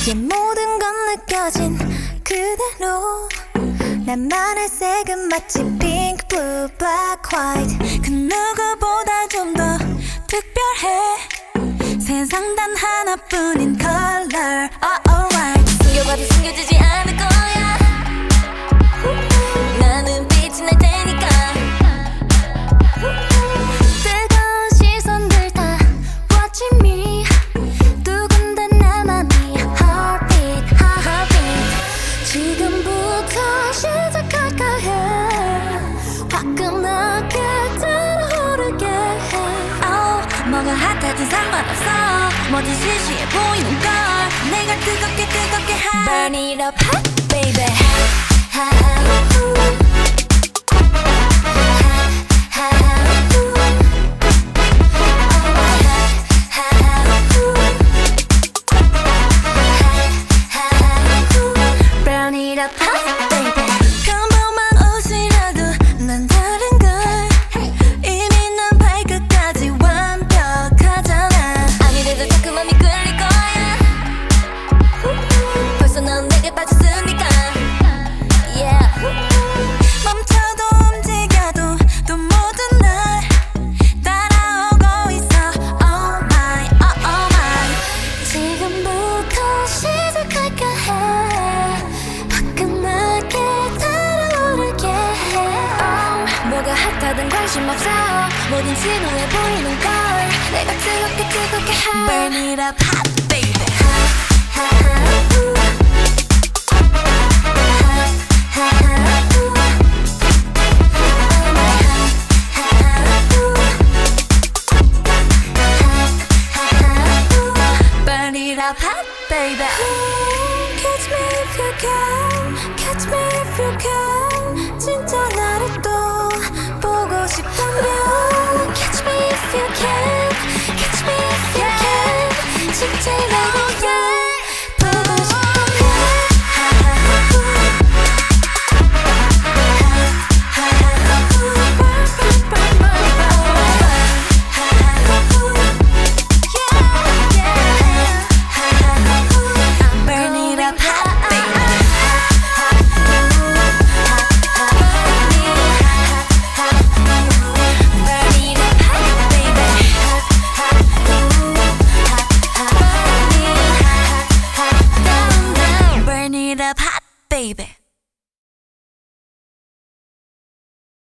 이제 모든 건 느껴진 그대로. 나만의 색은 마치 pink, blue, black, white. 그 누구보다 좀 더 특별해. 세상 단 하나뿐인 걸 끈끈하게 들어오르게 해. Oh, 상관없어. 뭐든 시시해 보이는 걸. 내가 뜨겁게 뜨겁게 하 Burn it up hot 다른 관심 없어. 모든 신호에 보이는 걸 내가 뜨겁게 뜨겁게 Burn it up hot baby. Baby. Ooh, Catch me if you can Catch me if you can. it up hot, baby.